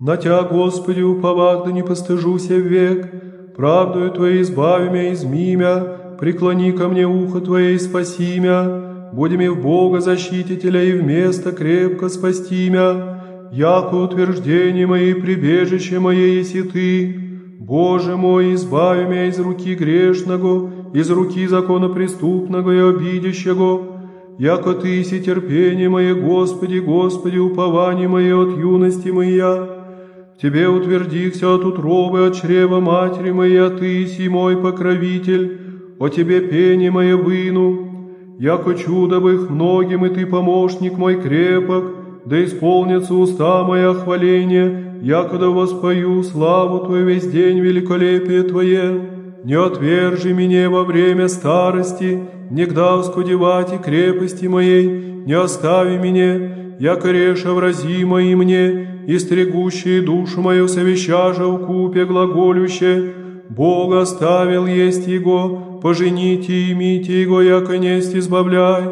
На Тя, Господи, уповах, да не постыжуся век, правдою Твоей избави меня из мимя, преклони ко мне ухо Твое и спаси мя, будем и в Бога защитителя и вместо крепко спасти мя, яко утверждение мое и прибежище мое еси Ты, Боже мой, избави меня из руки грешного, из руки законопреступного и обидящего, яко Ты си терпение мое, Господи, Господи, упование мое от юности моя, Тебе утвердихся от утробы, от чрева матери моей, а Ты си мой покровитель, о Тебе пение мое выну, яко чудо в их многим, и Ты помощник мой крепок, да исполнится уста моя хваление, якогда воспою славу Твою весь день великолепие Твое. Не отвержи меня во время старости, негда оскудевать и крепости моей, не остави меня, яко реша врази мои мне, и стригущие душу мою совещажа в купе глаголюще, Бог оставил есть Его, пожените и имите Его, яко несть избавляй.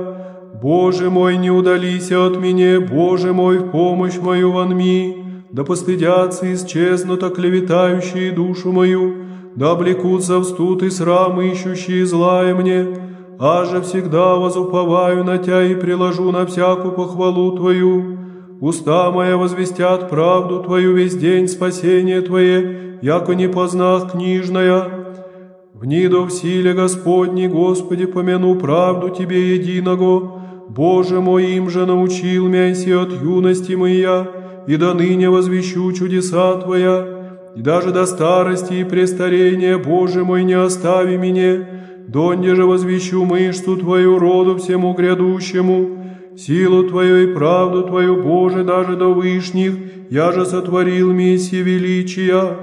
Боже мой, не удалися от меня, Боже мой, в помощь мою вонми, да постыдятся и исчезнут оклеветающие душу мою, да облекутся в студ и срам, ищущие злая мне, а же всегда возуповаю на Тя и приложу на всякую похвалу Твою. Уста моя возвестят правду Твою весь день спасение Твое, яко не познах книжная. Вниду в силе Господней, Господи, помяну правду Тебе единого. Боже мой, им же научил мяйся от юности моя, и до ныне возвещу чудеса Твоя, и даже до старости и престарения, Боже мой, не остави меня, донде же возвещу мышцу Твою роду всему грядущему, Силу Твою и правду Твою, Боже, даже до вышних, я же сотворил мессия величия.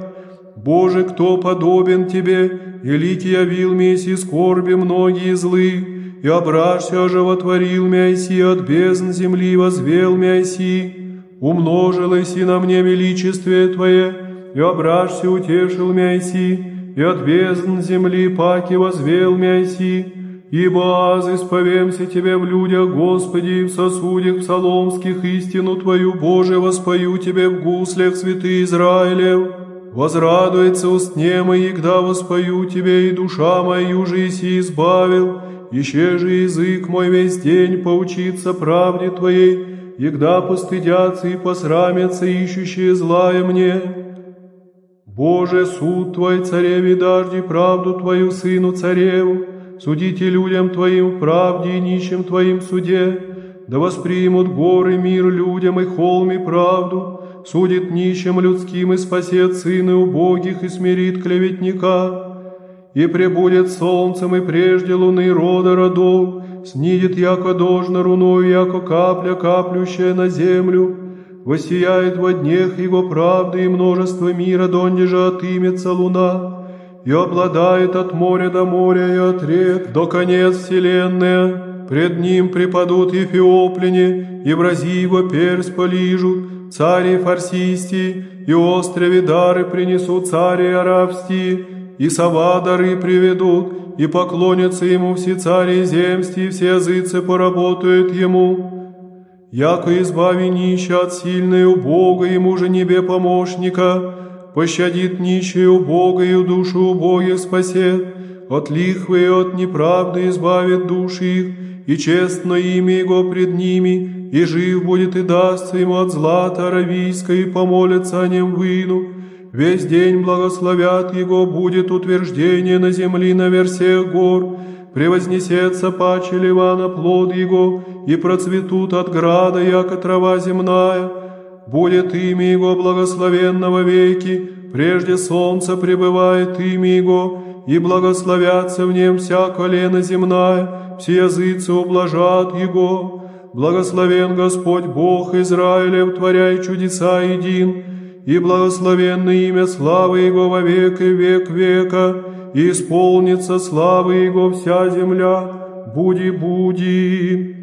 Боже, кто подобен Тебе, и лики явил месси скорби многие злы, и обращся животворил мяйси от бездн земли возвел мяйси, умножилось и на мне величествие Твое, и обращся утешил мяйси, и от бездн земли паки возвел мяйси, Ибо аз исповемся Тебе в людях, Господи, в сосудях псаломских истину Твою, Боже, воспою Тебе в гуслях святый Израилев. Возрадуется устне мои, когда воспою Тебе, и душа моя уже си избавил, еще же язык мой весь день поучиться правде Твоей, и когда постыдятся и посрамятся ищущие злая мне. Боже, суд Твой, цареве, дожди правду Твою, сыну цареву, судите людям Твоим в правде и нищим Твоим суде, да воспримут горы мир людям и холм правду, судит нищим людским и спасет сыны убогих и смирит клеветника, и пребудет солнцем и прежде луны рода родов, снидет яко дожно руною, яко капля, каплющая на землю, воссияет во днях его правды и множество мира, донде же отымется луна, и обладает от моря до моря и от рек до конец вселенная. Пред ним припадут эфиопляне, и врази его перс полижут, цари фарсисти, и острове дары принесут цари арабсти, и сова дары приведут, и поклонятся ему все цари земсти, и все языцы поработают ему. Яко избави нища от сильной убога, ему же небе помощника, пощадит нищую убогою душу убогих спасет, от лихвы и от неправды избавит души их, и честно имя Его пред ними, и жив будет и дастся ему от злата аравийска, и помолятся о нем выну. Весь день благословят Его, будет утверждение на земли на всех гор, превознесется паче Ливана плод Его, и процветут от града, яко трава земная, будет имя Его благословенного веки, прежде солнца пребывает имя Его, и благословятся в нем вся колено земная, все языцы ублажат Его. Благословен Господь Бог Израилев, творяй чудеса един, и благословенно имя славы Его во век и век века, и исполнится славы Его вся земля, буди-буди.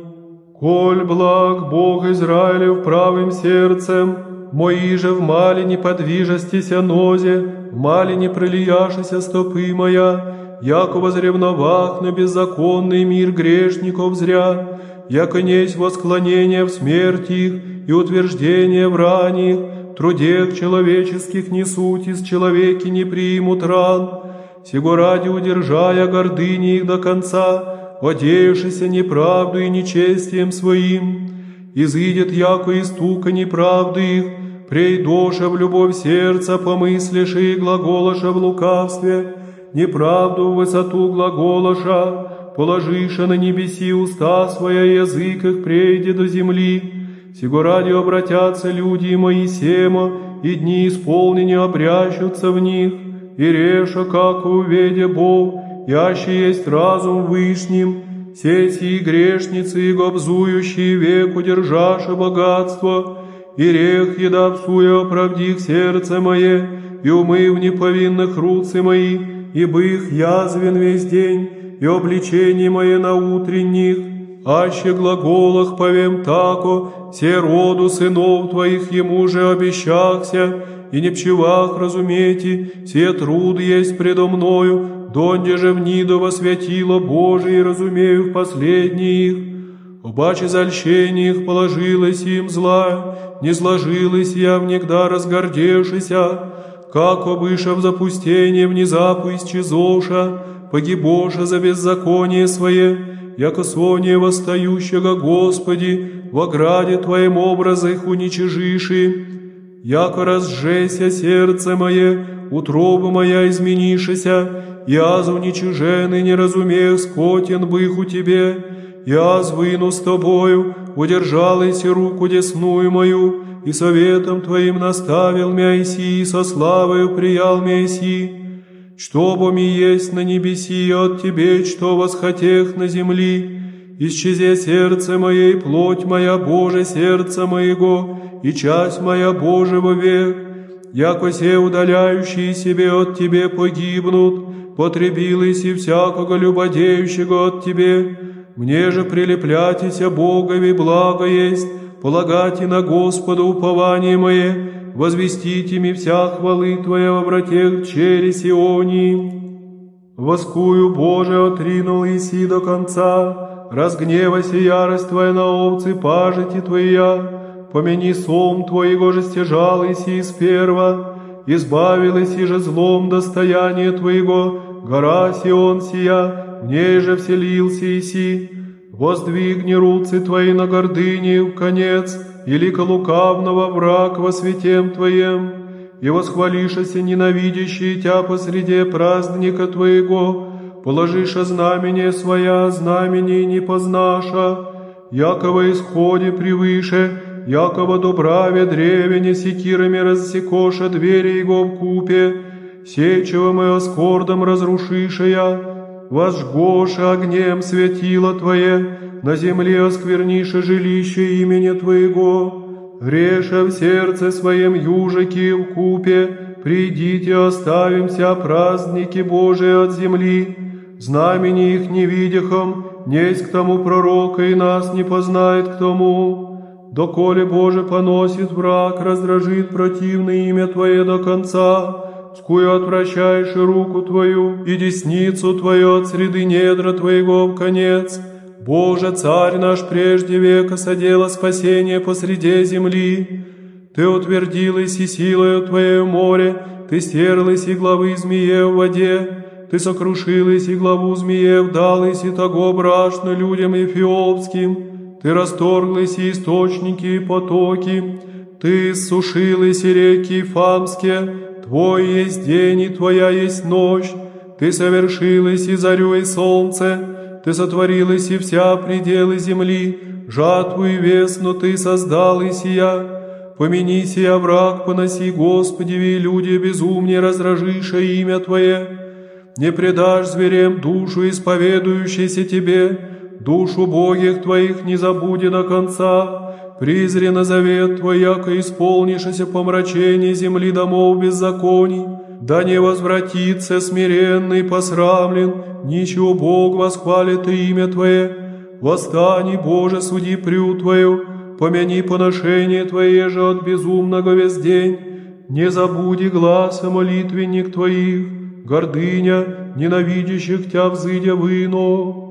Коль благ Бог Израилев правым сердцем, мои же в мале не подвижастися нозе, в мале не пролияшися стопы моя, яко возревновах на беззаконный мир грешников зря, яко несть восклонение в смерти их и утверждение в ранних, трудех человеческих несут, из человеки не примут ран, сего ради удержая гордыни их до конца, одеявшися неправду и нечестием своим, изыдет яко и стука неправды их, прейдоша в любовь сердца, помыслиши и глаголоша в лукавстве, неправду в высоту глаголоша, положиша на небеси уста своя, язык их прейде до земли. Сего ради обратятся люди и Моисема, и дни исполнения обрящутся в них, и реша, как уведе Бог, яще есть разум вышним, все сии грешницы и гобзующие век удержаше богатство, и рех еда псуя оправдих сердце мое, и умыв неповинных руцы мои, ибо их язвен весь день, и обличение мое на утренних, аще глаголах повем тако, все роду сынов твоих ему же обещахся, и не пчевах разумейте, все труд есть предо мною, донде же в нидово святило Божие, разумею в последних. Обаче зальщение их положилось им зла, не сложилось я внегда разгордевшися, как обыша в запустение внезапу исчезоша, погибоша за беззаконие свое, яко соне восстающего Господи, в ограде Твоем образа их уничижиши, яко разжеся сердце мое, утроба моя изменишися, я за уничиженный не разумею, скотен бых у Тебе, я звыну с Тобою, удержалась руку десную мою, и советом Твоим наставил меня и со славою приял меня что ми есть на небеси от Тебе, что восхотех на земли. Исчезе сердце моей, плоть моя, Боже, сердце моего, и часть моя, Боже, век. Яко се удаляющие себе от Тебе погибнут, потребились и всякого любодеющего от Тебе. Мне же прилеплятися Богови благо есть, полагайте на Господа упование мое, возвестите ми вся хвалы Твоя во вратех через Сиони. Воскую, Боже, отринул Иси до конца, разгневайся ярость Твоя на овцы, пажити Твоя, помяни сом Твоего же стяжал Иси сперва, избавил Иси же злом достояние Твоего, гора Сион сия, в ней же вселился Иси, воздвигни руцы Твои на гордыне в конец, или лукавного враг во святем Твоем, и восхвалишься ненавидящие Тя посреди праздника Твоего, положиша знамение своя, знамение не познаша, якого исходе превыше, якого добраве древене секирами рассекоша двери его в купе, сечевым и оскордом разрушишая, возжгоша огнем светило Твое, на земле осквернише жилище имени Твоего, реша в сердце своем южики в купе, придите, оставимся праздники Божии от земли, знамени их не видяхом, несть к тому пророка и нас не познает к тому. Доколе Боже поносит враг, раздражит противное имя Твое до конца, скую отвращаешь руку Твою и десницу Твою от среды недра Твоего в конец, Боже, Царь наш, прежде века содела спасение посреди земли. Ты утвердилась и силою Твоей море, Ты стерлась и главы змее в воде, Ты сокрушилась и главу змеев далась и того брашно людям эфиопским, Ты расторглась и источники и потоки, Ты сушилась и реки фамские, Твой есть день и Твоя есть ночь, Ты совершилась и зарю и солнце, ты сотворилась и вся пределы земли, жатву и весну ты создал и сия. Помяни сия враг, поноси, Господи, и люди безумнее разражиша имя Твое. Не предашь зверям душу, исповедующейся Тебе, душу богих Твоих не забуди до конца. призри на завет Твой, яко исполнишься помрачение земли домов беззаконий, да не возвратится смиренный посрамлен, ничего Бог восхвалит имя Твое. Восстани, Боже, суди прю Твою, помяни поношение Твое же от безумного весь день. Не забуди гласа молитвенник Твоих, гордыня, ненавидящих Тя взыдя выно.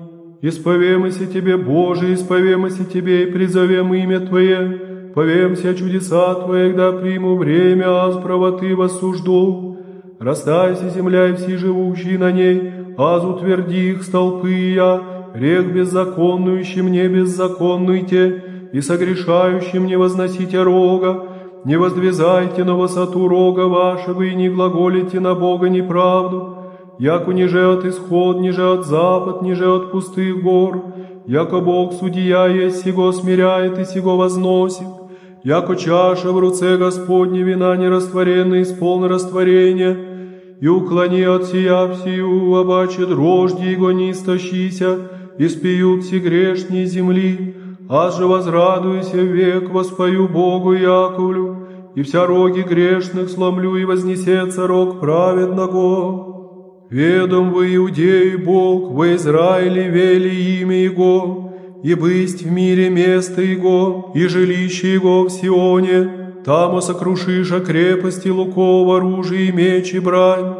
Исповемся Тебе, Боже, исповемся Тебе, и призовем имя Твое, повемся чудеса Твоих, да приму время, аз правоты воссужду. Растайся земля и все живущие на ней, аз утверди их столпы я, рех беззаконнующим не беззаконнуйте, и согрешающим не возносите рога, не воздвизайте на высоту рога вашего и не глаголите на Бога неправду, яко ниже от исход, ниже от запад, ниже от пустых гор, яко Бог судья есть, сего смиряет и сего возносит, яко чаша в руце Господне вина нерастворенная исполна растворения, и уклони от сия всю, обаче дрожди его не истощися, и спьют все грешние земли, аз же возрадуйся век, воспою Богу Яковлю, и вся роги грешных сломлю, и вознесется рог праведного. Ведом вы, иудеи, Бог, в Израиле вели имя Его, и бысть в мире место Его, и жилище Его в Сионе, там сокрушиша крепости луков, оружие меч и брань.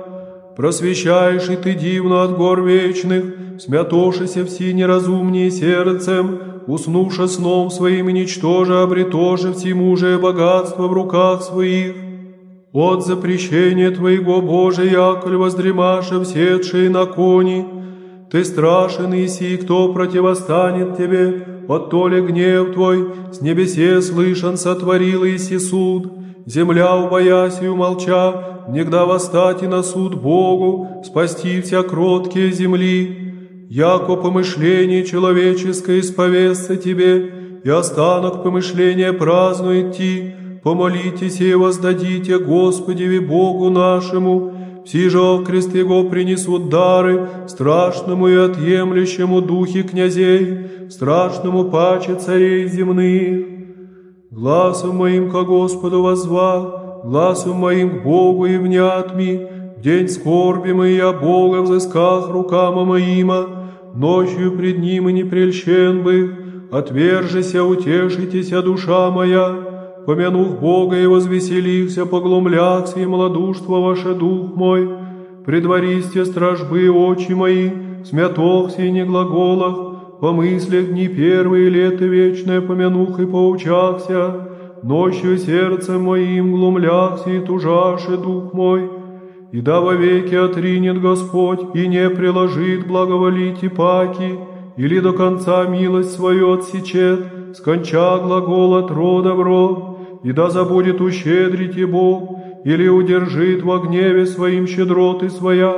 Просвещаешь и ты дивно от гор вечных, смятошися все неразумнее сердцем, уснуша сном своим и ничтоже обретоже всемужие богатство в руках своих. От запрещения Твоего, Боже, яколь воздремаша всетшие на кони, ты страшен, Иси, кто противостанет тебе? Вот то ли гнев твой, с небесе слышан, сотворил Иси суд. Земля, убоясь и умолча, негда восстать и на суд Богу, спасти вся кроткие земли. Яко помышление человеческое исповестся тебе, и останок помышления празднует ти, помолитесь и воздадите Господеви Богу нашему, все же в крест его принесут дары страшному и отъемлющему духе князей, страшному паче царей земных. Глазом моим ко Господу возвал, глазом моим к Богу и внят ми, в день скорби я Бога взысках рукама моима, ночью пред Ним и не прельщен бы, отвержися, утешитеся, душа моя, помянув Бога и возвеселихся, поглумлякся и малодушство ваше дух мой, предвористе стражбы очи мои, смятохся и не глаголах, по мыслях дни первые лето вечное помянух и поучахся, ночью сердцем моим глумлякся и тужаше дух мой, и да вовеки отринет Господь и не приложит благоволить и паки, или до конца милость свою отсечет, сконча глагол от рода в род, и да забудет ущедрить Бог, или удержит во гневе своим щедроты своя,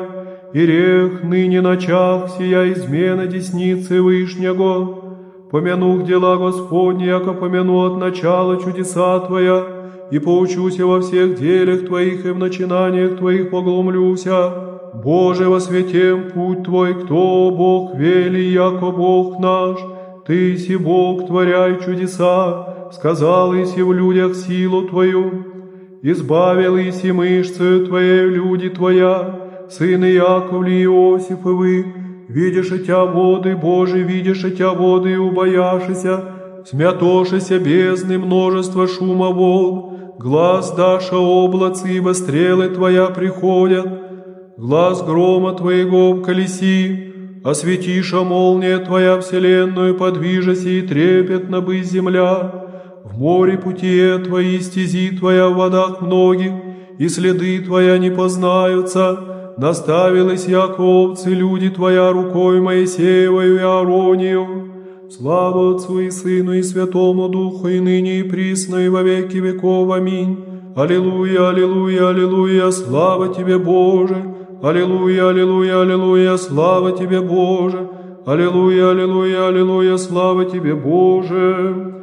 и рех ныне начав сия измена десницы Вышнего. Помянух дела Господни, яко помяну от начала чудеса Твоя, и поучуся во всех делях Твоих и в начинаниях Твоих поглумлюся. Боже, во святем путь Твой, кто Бог вели, яко Бог наш, Ты си Бог, творяй чудеса, сказал Иси в людях силу Твою, избавил Иси мышцею Твоей люди Твоя, сыны Яковли Иосифовы, видишь Тя воды, Божий, видишь Тя воды убояшися, смятошися бездны множество шума вод, глаз Даша облацы, ибо стрелы Твоя приходят, глаз грома Твоего колеси, осветиша молния Твоя вселенную, подвижася и трепетно бы земля, море пути Твои стези Твоя в водах многих, и следы Твоя не познаются. Наставилась яко овцы люди Твоя рукой Моисеевою и Аронию. Слава Отцу и Сыну и Святому Духу, и ныне и присно, и во веки веков. Аминь. Аллилуйя, аллилуйя, аллилуйя, слава Тебе, Боже! Аллилуйя, аллилуйя, аллилуйя, слава Тебе, Боже! Аллилуйя, аллилуйя, аллилуйя, слава Тебе, Боже!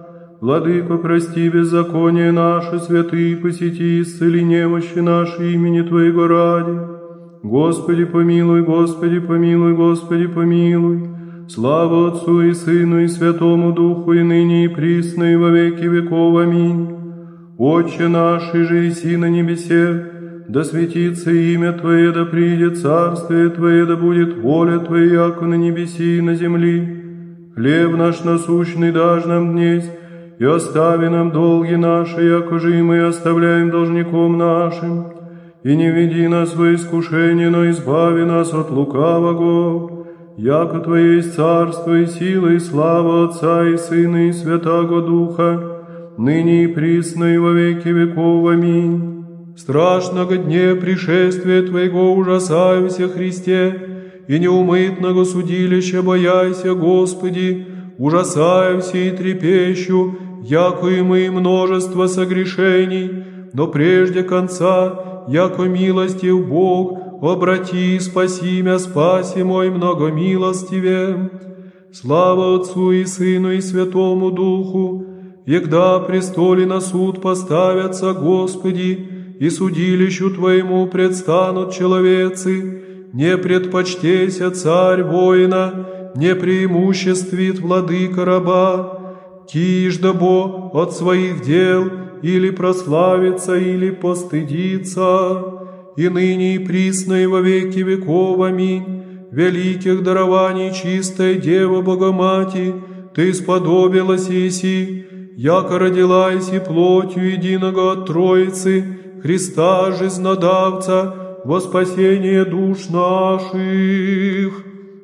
Владыко, прости беззаконие наше, святые, посети, исцели немощи наши имени Твоего ради. Господи, помилуй, Господи, помилуй, Господи, помилуй. Слава Отцу и Сыну и Святому Духу, и ныне и присно, и во веки веков. Аминь. Отче наш, и же иси на небесе, да светится имя Твое, да придет царствие Твое, да будет воля Твоя, яко на небеси и на земли. Хлеб наш насущный дашь нам днесь, и остави нам долги наши, яко же и мы оставляем должником нашим. И не веди нас во искушение, но избави нас от лукавого. Яко Твое есть царство и сила и слава Отца и Сына и Святаго Духа, ныне и присно и во веки веков. Аминь. Страшного дне пришествия Твоего ужасаюся, Христе, и неумытного судилища бояйся, Господи, ужасаюся и трепещу, яко и мы множество согрешений, но прежде конца, яко милостив Бог, обрати, спаси мя, спаси мой многомилостиве. Слава Отцу и Сыну и Святому Духу, егда престоле на суд поставятся, Господи, и судилищу Твоему предстанут человецы, не предпочтеся царь воина, не преимуществит владыка раба, Тижда бо от своих дел или прославится, или постыдится, и ныне и присно и во веки веков. Аминь. Великих дарований чистая Дева Богомати, Ты сподобилась иси, яко родилась и плотью единого от Троицы, Христа жизнодавца, во спасение душ наших.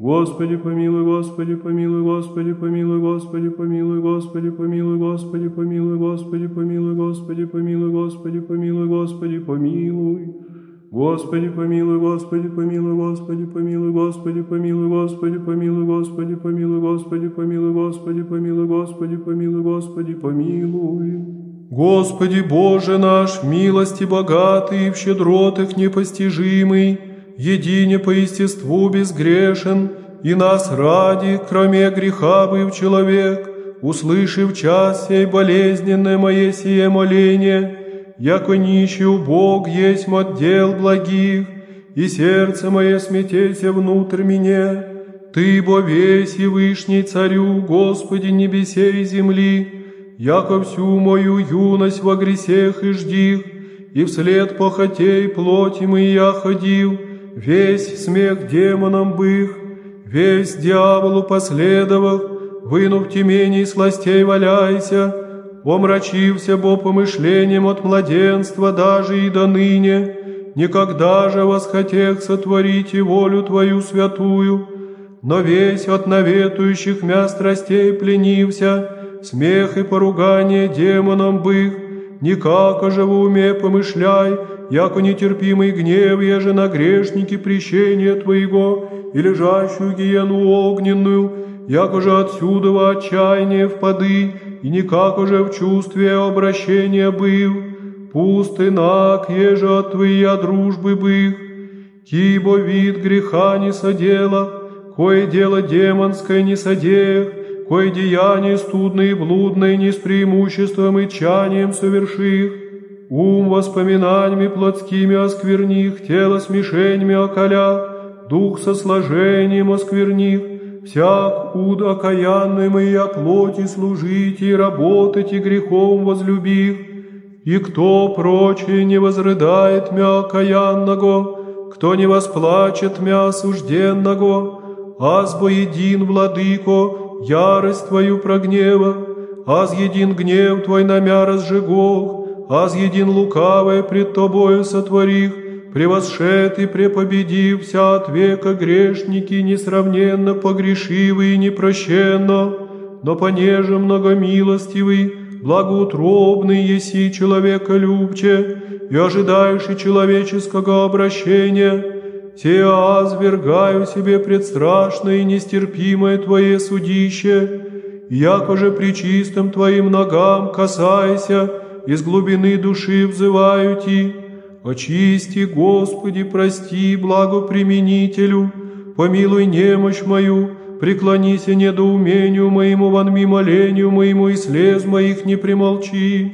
Господи, помилуй, Господи, помилуй, Господи, помилуй, Господи, помилуй, Господи, помилуй, Господи, помилуй, Господи, помилуй, Господи, помилуй, Господи, помилуй, Господи, помилуй. Господи, помилуй, Господи, помилуй, Господи, помилуй, Господи, помилуй, Господи, помилуй, Господи, помилуй, Господи, помилуй, Господи, помилуй, Господи, помилуй, Господи, помилуй. Господи Боже наш, милости богатый, в щедротах непостижимый, едине по естеству безгрешен, и нас ради, кроме греха быв человек, услышав час сей болезненное мое сие моление, яко нищий Бог есть отдел благих, и сердце мое смятеся внутрь меня. Ты, бо весь и вышний царю, Господи небесей и земли, яко всю мою юность во гресех и ждих, и вслед похотей плоти мы я ходил, весь смех демонам бых, весь дьяволу последовав, вынув темений сластей валяйся, омрачився бо помышлением от младенства даже и до ныне, никогда же восхотех сотворить и волю Твою святую, но весь от наветующих мя страстей пленився, смех и поругание демонам бых, никак же в уме помышляй, яко нетерпимый гнев, еже на грешники прещения Твоего и лежащую гиену огненную, яко же отсюда во отчаяние впады, и никак уже в чувстве обращения был, пуст и наг, еже от Твоя дружбы бых, кибо вид греха не содела, кое дело демонское не содеях, кое деяние студное и блудное не с преимуществом и чанием соверших, ум воспоминаниями плотскими оскверних, тело смешениями околя, дух со сложением оскверних, всяк уд окаянный моя плоти служите и работать и грехом возлюбив, и кто прочее не возрыдает мя окаянного, кто не восплачет мя осужденного, азбо един, владыко, ярость твою прогнева, аз един гнев твой на мя разжигох, аз един лукавое пред тобою сотворих, превосшед и препобедив вся от века грешники, несравненно погрешивый и непрощенно, но понеже многомилостивый, благоутробный еси человеколюбче и ожидающий человеческого обращения, те азвергаю себе предстрашное и нестерпимое Твое судище, яко же при чистом Твоим ногам касайся, из глубины души взываю Ти, очисти, Господи, прости благоприменителю, помилуй немощь мою, преклонися недоумению моему, вонми молению моему, и слез моих не примолчи.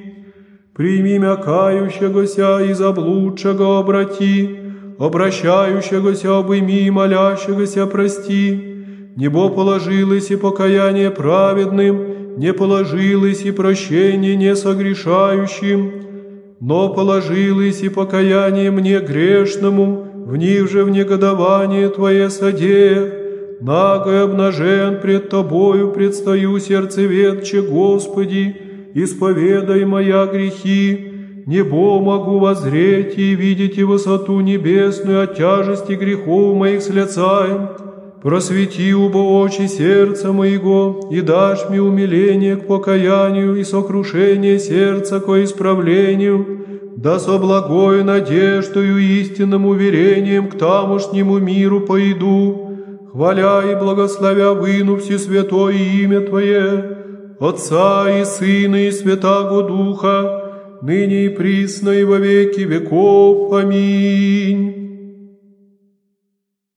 Прими мя кающегося и заблудшего обрати, обращающегося обыми и молящегося прости. Небо положилось и покаяние праведным, не положилось и прощение не согрешающим, но положилось и покаяние мне грешному, в них же в негодование Твое содея, наго обнажен пред Тобою предстаю сердцеведче, Господи, исповедай моя грехи, небо могу возреть и видеть и высоту небесную от тяжести грехов моих с лица. Просвети, убо очи сердца моего, и дашь мне умиление к покаянию и сокрушение сердца ко исправлению, да со благой надеждою истинным уверением к тамошнему миру пойду, хваля и благословя выну святое имя Твое, Отца и Сына и Святаго Духа, ныне и присно и во веки веков. Аминь.